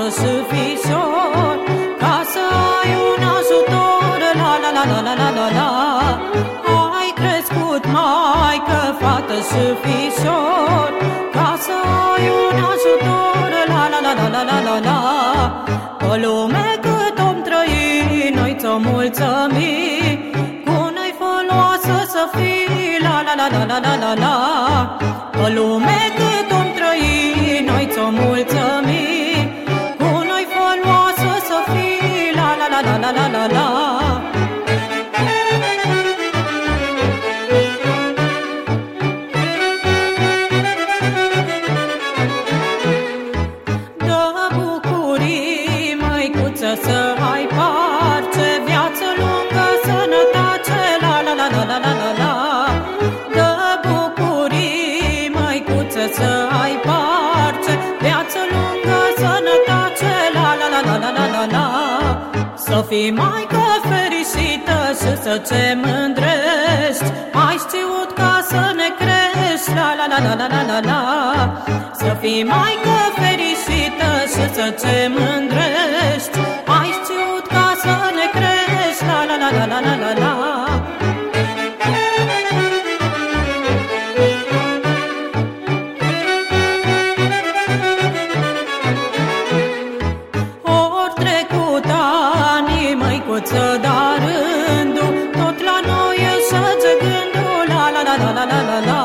poată să fii sor Ca să ai un ajutor, la la la la la la la la Ai crescut, mai că fată să fii sor Ca să ai un ajutor, la la la la la la la la O lume cât om trăi, noi ți-o mulțumi Cu noi foloasă să fii, la la la la la la la la O lume cât la la la. Da bucurii, măicuță, să ai Să fii maică fericită și să te mândrești, ai știut ca să ne crești, la la la la la la la la Să fii maică fericită și să te mândrești, la la la la la Ori măicuță, dar rândul Tot la noi să gândul, la la la la la la la la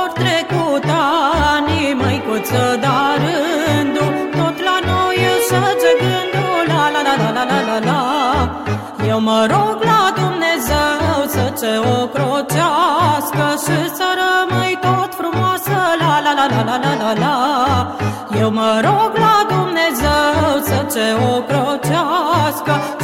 Ori trecut ani, măicuță, dar rândul Tot la noi să gândul, la la la la la la la la eu mă rog la Dumnezeu să te ocrotească Și să rămâi tot frumoasă, la la la la la la la la Eu mă rog la Dumnezeu să te ocrotească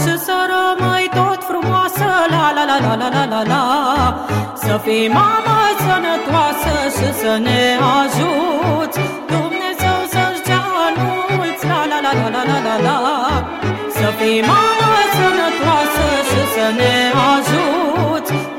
Să fii mamă sănătoasă și să ne ajuți. Dumnezeu să-și dea anuți La la la la la la la la. Să fii mamă sănătoasă și să ne ajuți.